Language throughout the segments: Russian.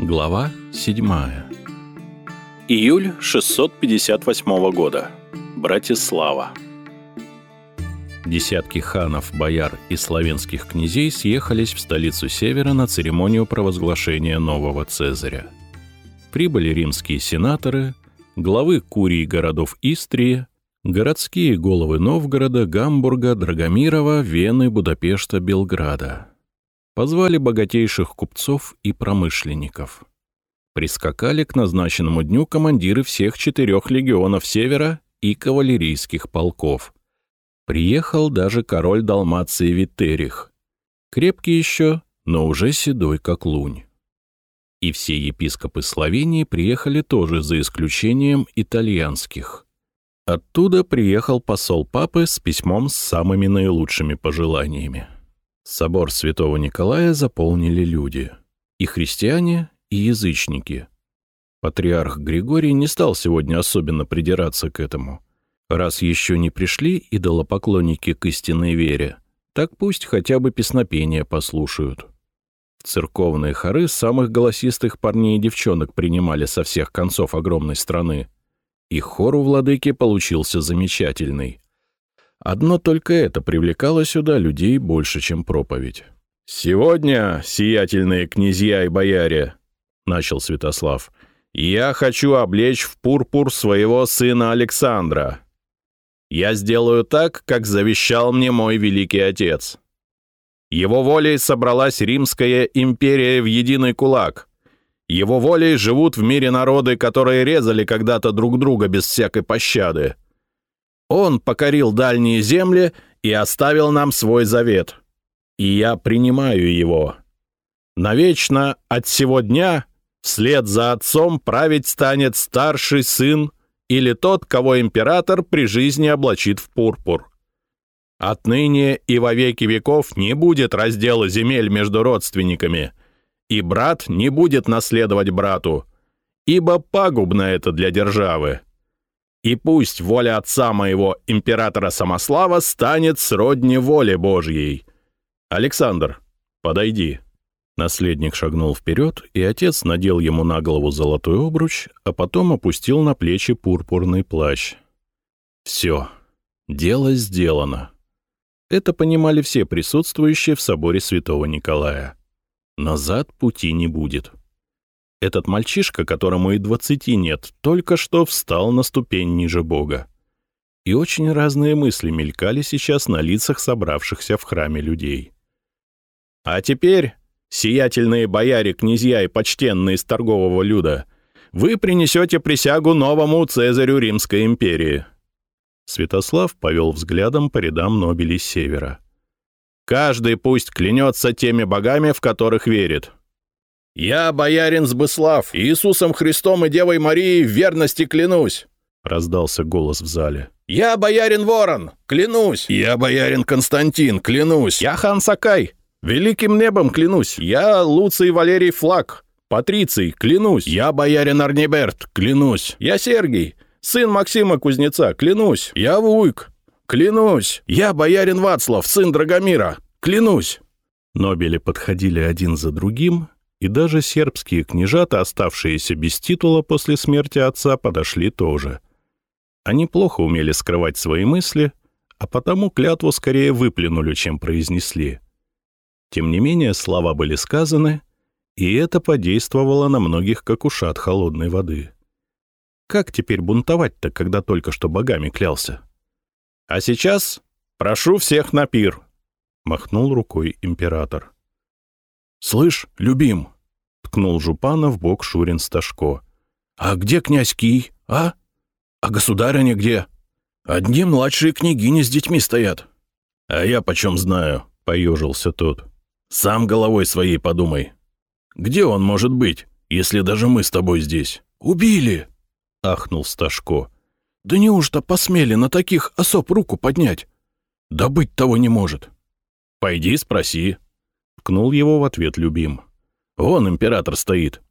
Глава 7. Июль 658 года. Братислава. Десятки ханов, бояр и славянских князей съехались в столицу Севера на церемонию провозглашения нового Цезаря. Прибыли римские сенаторы, главы курий городов Истрии, городские головы Новгорода, Гамбурга, Драгомирова, Вены, Будапешта, Белграда. Позвали богатейших купцов и промышленников. Прискакали к назначенному дню командиры всех четырех легионов Севера и кавалерийских полков. Приехал даже король Далмации Витерих. Крепкий еще, но уже седой, как лунь. И все епископы Словении приехали тоже, за исключением итальянских. Оттуда приехал посол папы с письмом с самыми наилучшими пожеланиями. Собор святого Николая заполнили люди. И христиане, и язычники. Патриарх Григорий не стал сегодня особенно придираться к этому. Раз еще не пришли идолопоклонники к истинной вере, так пусть хотя бы песнопения послушают. Церковные хоры самых голосистых парней и девчонок принимали со всех концов огромной страны. И хор у владыки получился замечательный. Одно только это привлекало сюда людей больше, чем проповедь. «Сегодня, сиятельные князья и бояре», — начал Святослав, — «я хочу облечь в пурпур своего сына Александра. Я сделаю так, как завещал мне мой великий отец. Его волей собралась Римская империя в единый кулак. Его волей живут в мире народы, которые резали когда-то друг друга без всякой пощады. Он покорил дальние земли и оставил нам свой завет. И я принимаю его. Навечно от сего дня вслед за отцом править станет старший сын или тот, кого император при жизни облачит в пурпур. Отныне и во веки веков не будет раздела земель между родственниками, и брат не будет наследовать брату, ибо пагубно это для державы. И пусть воля отца моего, императора Самослава, станет сродни воле Божьей. Александр, подойди». Наследник шагнул вперед, и отец надел ему на голову золотой обруч, а потом опустил на плечи пурпурный плащ. «Все. Дело сделано». Это понимали все присутствующие в соборе святого Николая. Назад пути не будет. Этот мальчишка, которому и двадцати нет, только что встал на ступень ниже Бога. И очень разные мысли мелькали сейчас на лицах собравшихся в храме людей. «А теперь, сиятельные бояре, князья и почтенные из торгового люда, вы принесете присягу новому Цезарю Римской империи». Святослав повел взглядом по рядам нобелей Севера. «Каждый пусть клянется теми богами, в которых верит. «Я, боярин Сбыслав, Иисусом Христом и Девой Марией в верности клянусь!» — раздался голос в зале. «Я, боярин Ворон, клянусь! Я, боярин Константин, клянусь! Я, хан Сакай, великим небом клянусь! Я, Луций Валерий Флаг, Патриций, клянусь! Я, боярин Арниберт, клянусь! Я, Сергий, сын Максима Кузнеца, клянусь! Я, Вуйк, клянусь! Я, боярин Вацлав, сын Драгомира, клянусь!» Нобели подходили один за другим, и даже сербские княжата, оставшиеся без титула после смерти отца, подошли тоже. Они плохо умели скрывать свои мысли, а потому клятву скорее выплюнули, чем произнесли. Тем не менее, слова были сказаны, и это подействовало на многих, как ушат холодной воды. Как теперь бунтовать-то, когда только что богами клялся? «А сейчас прошу всех на пир», — махнул рукой император. «Слышь, любим!» Ткнул Жупана в бок Шурин Сташко. «А где князь Кий, а? А государыня где? Одни младшие княгини с детьми стоят». «А я почем знаю?» — поежился тот. «Сам головой своей подумай. Где он может быть, если даже мы с тобой здесь?» «Убили!» — ахнул Сташко. «Да неужто посмели на таких особ руку поднять? Да быть того не может!» «Пойди спроси», — ткнул его в ответ любим. Вон император стоит.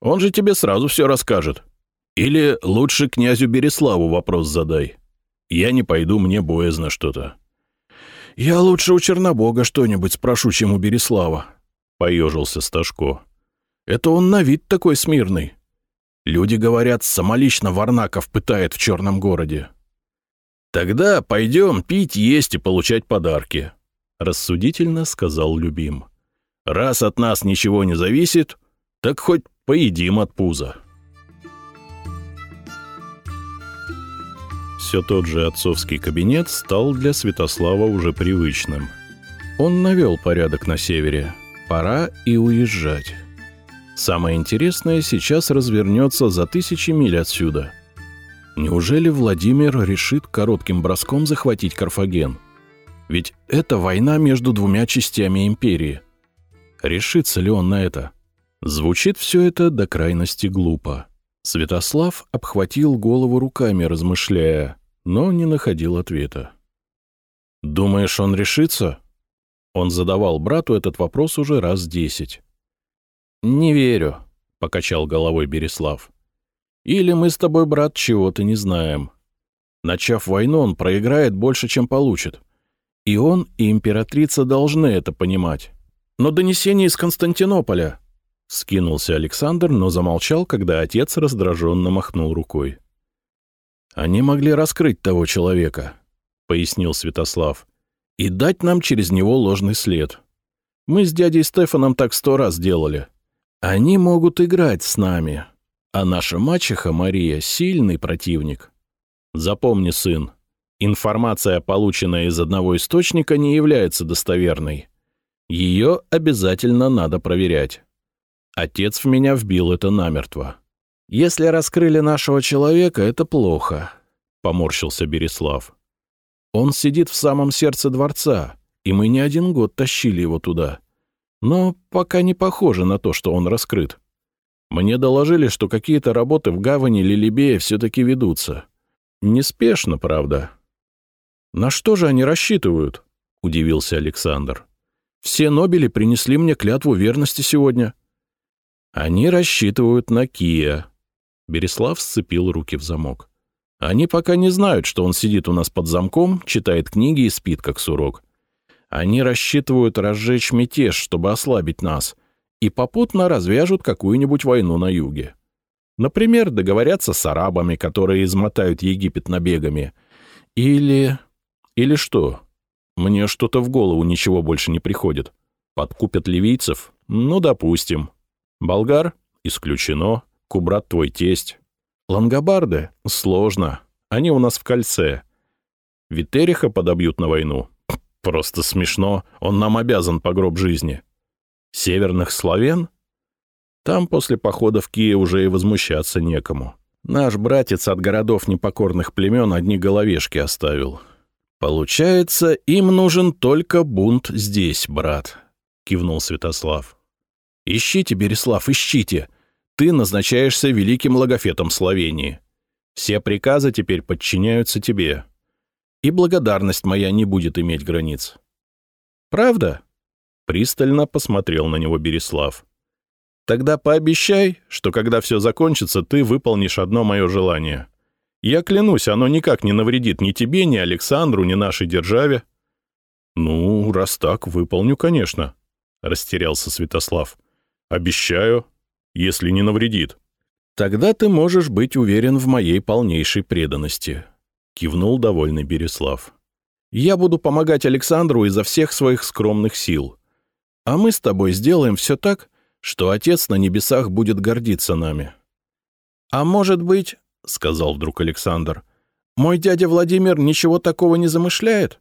Он же тебе сразу все расскажет. Или лучше князю Береславу вопрос задай. Я не пойду, мне боязно что-то». «Я лучше у Чернобога что-нибудь спрошу, чем у Береслава», — поежился Сташко. Это он на вид такой смирный. Люди говорят, самолично Варнаков пытает в черном городе. Тогда пойдем пить, есть и получать подарки, рассудительно сказал Любим. Раз от нас ничего не зависит, так хоть поедим от пуза. Все тот же отцовский кабинет стал для Святослава уже привычным. Он навел порядок на севере. Пора и уезжать. Самое интересное сейчас развернется за тысячи миль отсюда. Неужели Владимир решит коротким броском захватить Карфаген? Ведь это война между двумя частями империи. Решится ли он на это? Звучит все это до крайности глупо. Святослав обхватил голову руками, размышляя, но не находил ответа. «Думаешь, он решится?» Он задавал брату этот вопрос уже раз десять. «Не верю», — покачал головой Береслав. «Или мы с тобой, брат, чего-то не знаем. Начав войну, он проиграет больше, чем получит. И он, и императрица должны это понимать. Но донесение из Константинополя...» Скинулся Александр, но замолчал, когда отец раздраженно махнул рукой. «Они могли раскрыть того человека», — пояснил Святослав, «и дать нам через него ложный след. Мы с дядей Стефаном так сто раз делали. Они могут играть с нами, а наша мачеха Мария — сильный противник. Запомни, сын, информация, полученная из одного источника, не является достоверной. Ее обязательно надо проверять. Отец в меня вбил это намертво. Если раскрыли нашего человека, это плохо, — поморщился Береслав. Он сидит в самом сердце дворца, и мы не один год тащили его туда. Но пока не похоже на то, что он раскрыт. Мне доложили, что какие-то работы в гавани Лилибея все-таки ведутся. Неспешно, правда. «На что же они рассчитывают?» — удивился Александр. «Все Нобели принесли мне клятву верности сегодня». «Они рассчитывают на Кия». Береслав сцепил руки в замок. «Они пока не знают, что он сидит у нас под замком, читает книги и спит, как сурок. Они рассчитывают разжечь мятеж, чтобы ослабить нас, и попутно развяжут какую-нибудь войну на юге. Например, договорятся с арабами, которые измотают Египет набегами. Или... Или что? Мне что-то в голову ничего больше не приходит. Подкупят ливийцев? Ну, допустим. Болгар? Исключено. Кубрат твой тесть. Лангобарды? Сложно. Они у нас в кольце. Витериха подобьют на войну? Просто смешно, он нам обязан по гроб жизни. Северных славян? Там после похода в Киев уже и возмущаться некому. Наш братец от городов непокорных племен одни головешки оставил. Получается, им нужен только бунт здесь, брат, — кивнул Святослав. Ищите, Береслав, ищите. Ты назначаешься великим логофетом Словении. Все приказы теперь подчиняются тебе и благодарность моя не будет иметь границ. Правда? Пристально посмотрел на него Береслав. Тогда пообещай, что когда все закончится, ты выполнишь одно мое желание. Я клянусь, оно никак не навредит ни тебе, ни Александру, ни нашей державе. Ну, раз так, выполню, конечно, растерялся Святослав. Обещаю, если не навредит. Тогда ты можешь быть уверен в моей полнейшей преданности. — кивнул довольный Береслав. «Я буду помогать Александру изо всех своих скромных сил. А мы с тобой сделаем все так, что Отец на небесах будет гордиться нами». «А может быть, — сказал вдруг Александр, — мой дядя Владимир ничего такого не замышляет?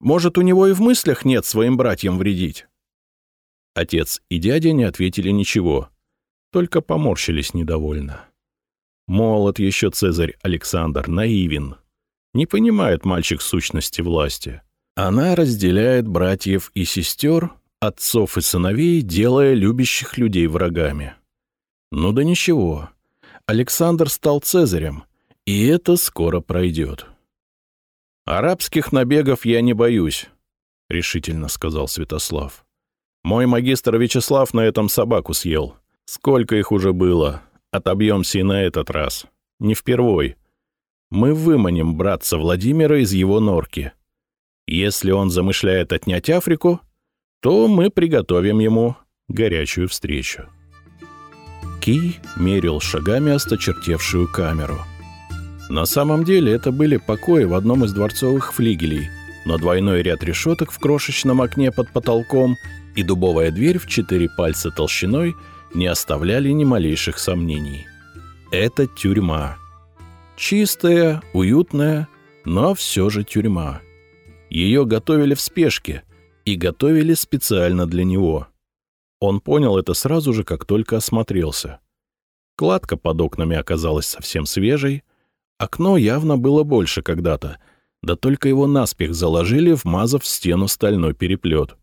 Может, у него и в мыслях нет своим братьям вредить?» Отец и дядя не ответили ничего, только поморщились недовольно. Молод еще Цезарь Александр, наивен. Не понимает мальчик сущности власти. Она разделяет братьев и сестер, отцов и сыновей, делая любящих людей врагами. Ну да ничего. Александр стал цезарем, и это скоро пройдет. «Арабских набегов я не боюсь», — решительно сказал Святослав. «Мой магистр Вячеслав на этом собаку съел. Сколько их уже было. Отобьемся и на этот раз. Не впервой. Мы выманим братца Владимира из его норки. Если он замышляет отнять Африку, то мы приготовим ему горячую встречу. Ки мерил шагами осточертевшую камеру. На самом деле это были покои в одном из дворцовых флигелей, но двойной ряд решеток в крошечном окне под потолком и дубовая дверь в четыре пальца толщиной не оставляли ни малейших сомнений. Это тюрьма. Чистая, уютная, но все же тюрьма. Ее готовили в спешке и готовили специально для него. Он понял это сразу же, как только осмотрелся. Кладка под окнами оказалась совсем свежей, окно явно было больше когда-то, да только его наспех заложили, вмазав в стену стальной переплет.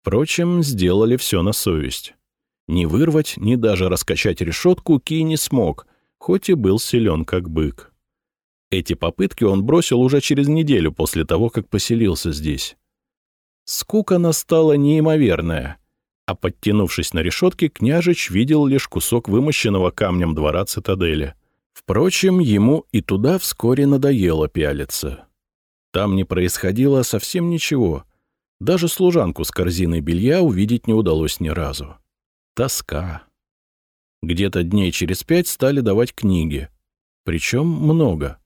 Впрочем, сделали все на совесть. Ни вырвать, ни даже раскачать решетку Ки не смог, хоть и был силен как бык. Эти попытки он бросил уже через неделю после того, как поселился здесь. Скука настала неимоверная, а подтянувшись на решетке, княжич видел лишь кусок вымощенного камнем двора цитадели. Впрочем, ему и туда вскоре надоело пялиться. Там не происходило совсем ничего. Даже служанку с корзиной белья увидеть не удалось ни разу. Тоска. Где-то дней через пять стали давать книги. Причем много.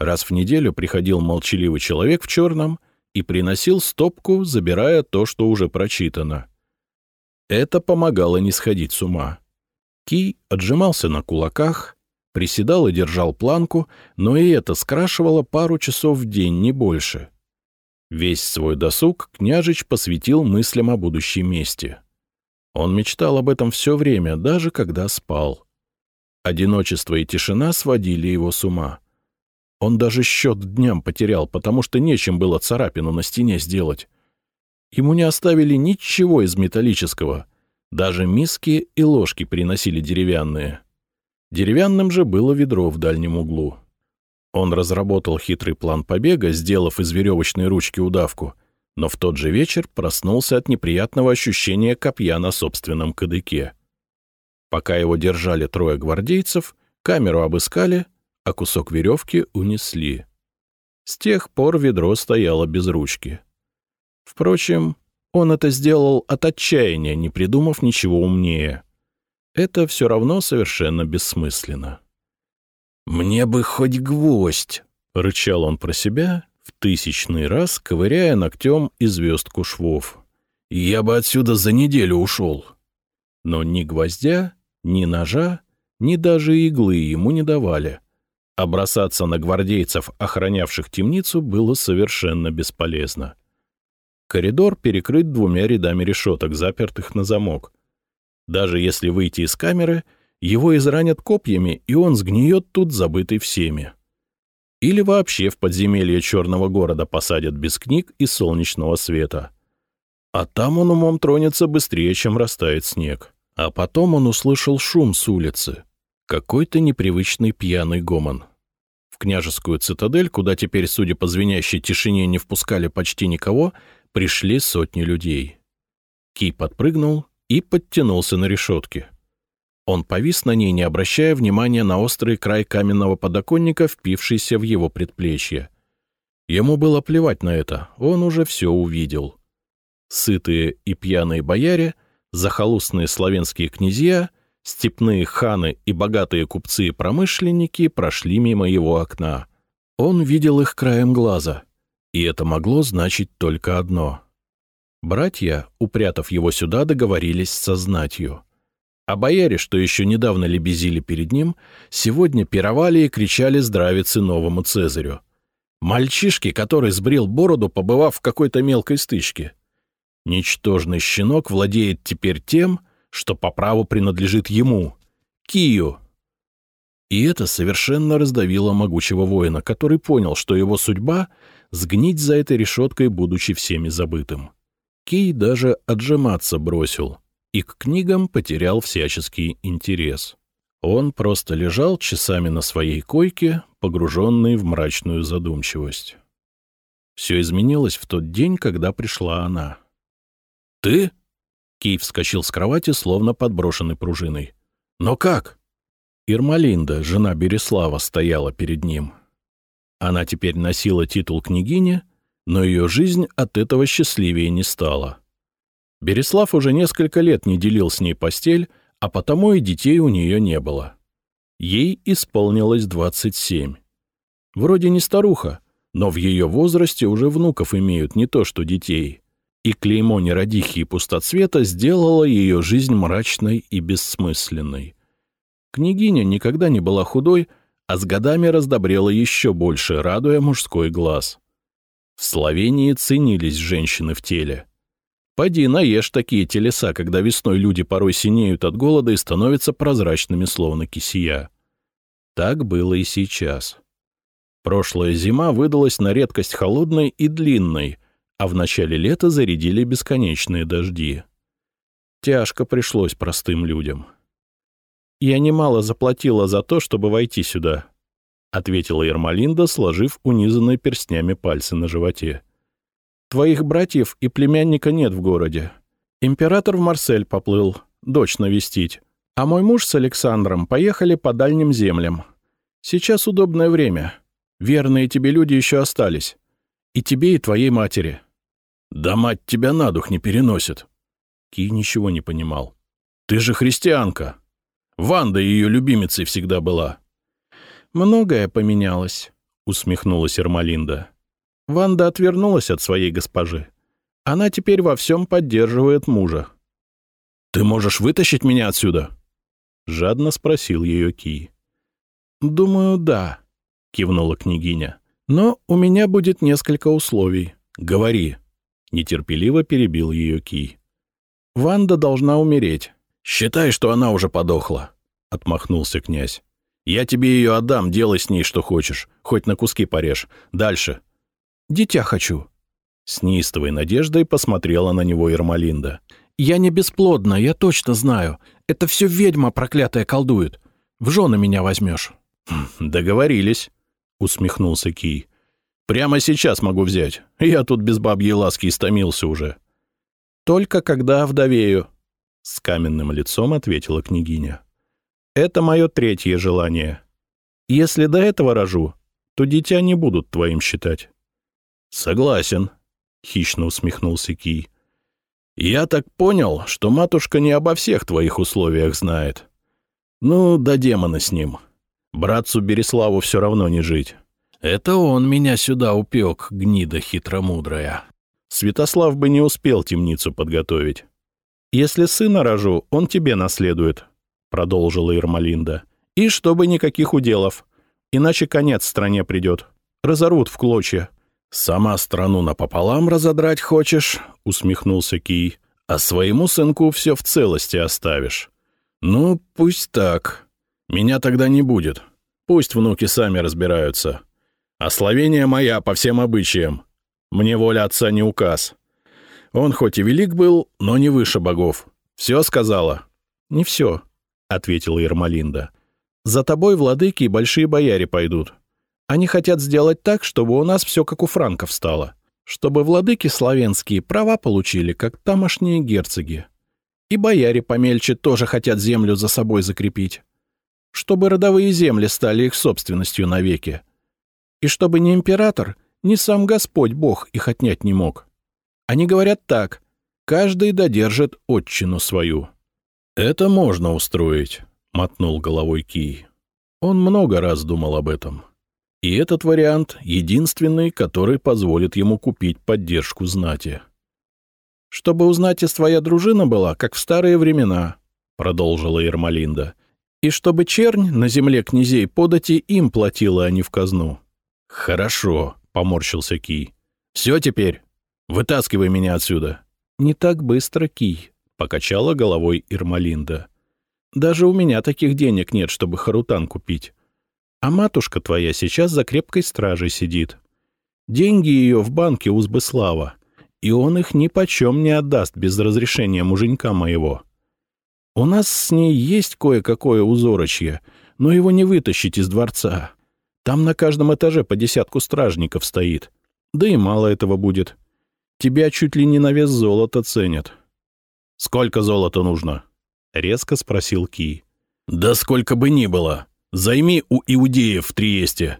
Раз в неделю приходил молчаливый человек в черном и приносил стопку, забирая то, что уже прочитано. Это помогало не сходить с ума. Ки отжимался на кулаках, приседал и держал планку, но и это скрашивало пару часов в день, не больше. Весь свой досуг княжич посвятил мыслям о будущей мести. Он мечтал об этом все время, даже когда спал. Одиночество и тишина сводили его с ума. Он даже счет дням потерял, потому что нечем было царапину на стене сделать. Ему не оставили ничего из металлического. Даже миски и ложки приносили деревянные. Деревянным же было ведро в дальнем углу. Он разработал хитрый план побега, сделав из веревочной ручки удавку, но в тот же вечер проснулся от неприятного ощущения копья на собственном кадыке. Пока его держали трое гвардейцев, камеру обыскали, а кусок веревки унесли. С тех пор ведро стояло без ручки. Впрочем, он это сделал от отчаяния, не придумав ничего умнее. Это все равно совершенно бессмысленно. «Мне бы хоть гвоздь!» — рычал он про себя, в тысячный раз ковыряя ногтем и звездку швов. «Я бы отсюда за неделю ушел!» Но ни гвоздя, ни ножа, ни даже иглы ему не давали. А бросаться на гвардейцев, охранявших темницу, было совершенно бесполезно. Коридор перекрыт двумя рядами решеток, запертых на замок. Даже если выйти из камеры, его изранят копьями, и он сгниет тут, забытый всеми. Или вообще в подземелье черного города посадят без книг и солнечного света. А там он умом тронется быстрее, чем растает снег. А потом он услышал шум с улицы. Какой-то непривычный пьяный гомон. В княжескую цитадель, куда теперь, судя по звенящей тишине, не впускали почти никого, пришли сотни людей. Ки подпрыгнул и подтянулся на решетке. Он повис на ней, не обращая внимания на острый край каменного подоконника, впившийся в его предплечье. Ему было плевать на это, он уже все увидел. Сытые и пьяные бояре, захолустные славянские князья, степные ханы и богатые купцы и промышленники прошли мимо его окна. Он видел их краем глаза — и это могло значить только одно. Братья, упрятав его сюда, договорились со знатью. А бояре, что еще недавно лебезили перед ним, сегодня пировали и кричали здравицы новому Цезарю. Мальчишки, который сбрил бороду, побывав в какой-то мелкой стычке. Ничтожный щенок владеет теперь тем, что по праву принадлежит ему — Кию. И это совершенно раздавило могучего воина, который понял, что его судьба сгнить за этой решеткой, будучи всеми забытым. Кей даже отжиматься бросил и к книгам потерял всяческий интерес. Он просто лежал часами на своей койке, погруженный в мрачную задумчивость. Все изменилось в тот день, когда пришла она. «Ты?» Кей вскочил с кровати, словно подброшенный пружиной. «Но как?» Ирмалинда, жена Береслава, стояла перед ним. Она теперь носила титул княгини, но ее жизнь от этого счастливее не стала. Береслав уже несколько лет не делил с ней постель, а потому и детей у нее не было. Ей исполнилось 27. Вроде не старуха, но в ее возрасте уже внуков имеют не то что детей. И клеймо нерадихи и пустоцвета сделало ее жизнь мрачной и бессмысленной. Княгиня никогда не была худой, а с годами раздобрела еще больше, радуя мужской глаз. В Словении ценились женщины в теле. Поди наешь такие телеса, когда весной люди порой синеют от голода и становятся прозрачными, словно кисия. Так было и сейчас. Прошлая зима выдалась на редкость холодной и длинной, а в начале лета зарядили бесконечные дожди. Тяжко пришлось простым людям. «Я немало заплатила за то, чтобы войти сюда», — ответила Ермолинда, сложив унизанные перстнями пальцы на животе. «Твоих братьев и племянника нет в городе. Император в Марсель поплыл, дочь навестить, а мой муж с Александром поехали по дальним землям. Сейчас удобное время. Верные тебе люди еще остались. И тебе, и твоей матери». «Да мать тебя на дух не переносит». Ки ничего не понимал. «Ты же христианка!» Ванда ее любимицей всегда была. «Многое поменялось», — усмехнулась Ермолинда. Ванда отвернулась от своей госпожи. Она теперь во всем поддерживает мужа. «Ты можешь вытащить меня отсюда?» — жадно спросил ее Ки. «Думаю, да», — кивнула княгиня. «Но у меня будет несколько условий. Говори», — нетерпеливо перебил ее Ки. «Ванда должна умереть. «Считай, что она уже подохла», — отмахнулся князь. «Я тебе ее отдам, делай с ней что хочешь, хоть на куски порежь. Дальше». «Дитя хочу». С неистовой надеждой посмотрела на него Ермолинда. «Я не бесплодна, я точно знаю. Это все ведьма проклятая колдует. В жены меня возьмешь». «Хм, «Договорились», — усмехнулся Кий. «Прямо сейчас могу взять. Я тут без бабьей ласки истомился уже». «Только когда вдовею», — с каменным лицом ответила княгиня. «Это мое третье желание. Если до этого рожу, то дитя не будут твоим считать». «Согласен», — хищно усмехнулся Кий. «Я так понял, что матушка не обо всех твоих условиях знает. Ну, да демона с ним. Братцу Береславу все равно не жить. Это он меня сюда упек, гнида хитромудрая. Святослав бы не успел темницу подготовить. «Если сына рожу, он тебе наследует», — продолжила Ирмалинда. «И чтобы никаких уделов. Иначе конец стране придет. Разорвут в клочья». «Сама страну напополам разодрать хочешь?» — усмехнулся Кий. «А своему сынку все в целости оставишь». «Ну, пусть так. Меня тогда не будет. Пусть внуки сами разбираются. А Словения моя по всем обычаям. Мне воля отца не указ. Он хоть и велик был, но не выше богов. Все сказала?» «Не все», — ответила Ермолинда. «За тобой владыки и большие бояре пойдут. Они хотят сделать так, чтобы у нас все как у франков стало. Чтобы владыки славянские права получили, как тамошние герцоги. И бояре помельче тоже хотят землю за собой закрепить. Чтобы родовые земли стали их собственностью навеки. И чтобы ни император, ни сам Господь Бог их отнять не мог. Они говорят так. Каждый додержит отчину свою. «Это можно устроить», — мотнул головой Кий. Он много раз думал об этом. И этот вариант — единственный, который позволит ему купить поддержку знати. «Чтобы у знати своя дружина была, как в старые времена», — продолжила Ермолинда, «и чтобы чернь на земле князей подати им платила, а не в казну». «Хорошо», — поморщился Кий. «Все теперь?» Вытаскивай меня отсюда!» «Не так быстро, Кий», — покачала головой Ирмалинда. «Даже у меня таких денег нет, чтобы харутан купить. А матушка твоя сейчас за крепкой стражей сидит. Деньги ее в банке у Збыслава, и он их ни почем не отдаст без разрешения муженька моего. У нас с ней есть кое-какое узорочье, но его не вытащить из дворца. Там на каждом этаже по десятку стражников стоит. Да и мало этого будет. Тебя чуть ли не на вес золота ценят». «Сколько золота нужно?» — резко спросил Ки. «Да сколько бы ни было. Займи у иудеев в Триесте.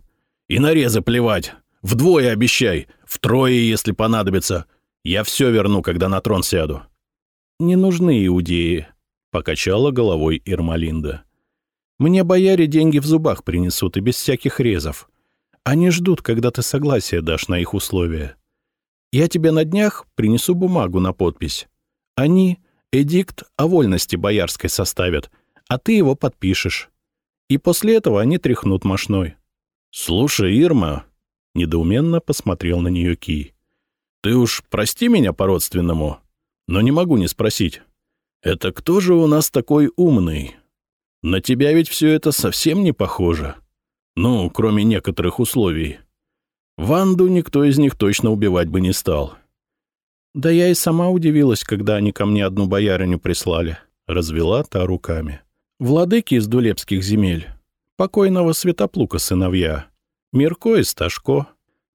И нарезы плевать. Вдвое обещай, втрое, если понадобится. Я все верну, когда на трон сяду». «Не нужны иудеи», — покачала головой Ирмалинда. Мне бояре деньги в зубах принесут и без всяких резов. Они ждут, когда ты согласие дашь на их условия. Я тебе на днях принесу бумагу на подпись. Они эдикт о вольности боярской составят, а ты его подпишешь. И после этого они тряхнут мошной. «Слушай, Ирма», — недоуменно посмотрел на нее Ки, — «ты уж прости меня по-родственному, но не могу не спросить. Это кто же у нас такой умный?» На тебя ведь все это совсем не похоже. Ну, кроме некоторых условий. Ванду никто из них точно убивать бы не стал. Да я и сама удивилась, когда они ко мне одну боярыню прислали. Развела та руками. Владыки из Дулепских земель. Покойного Святоплука сыновья. Мирко и Сташко.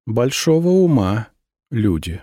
Большого ума люди.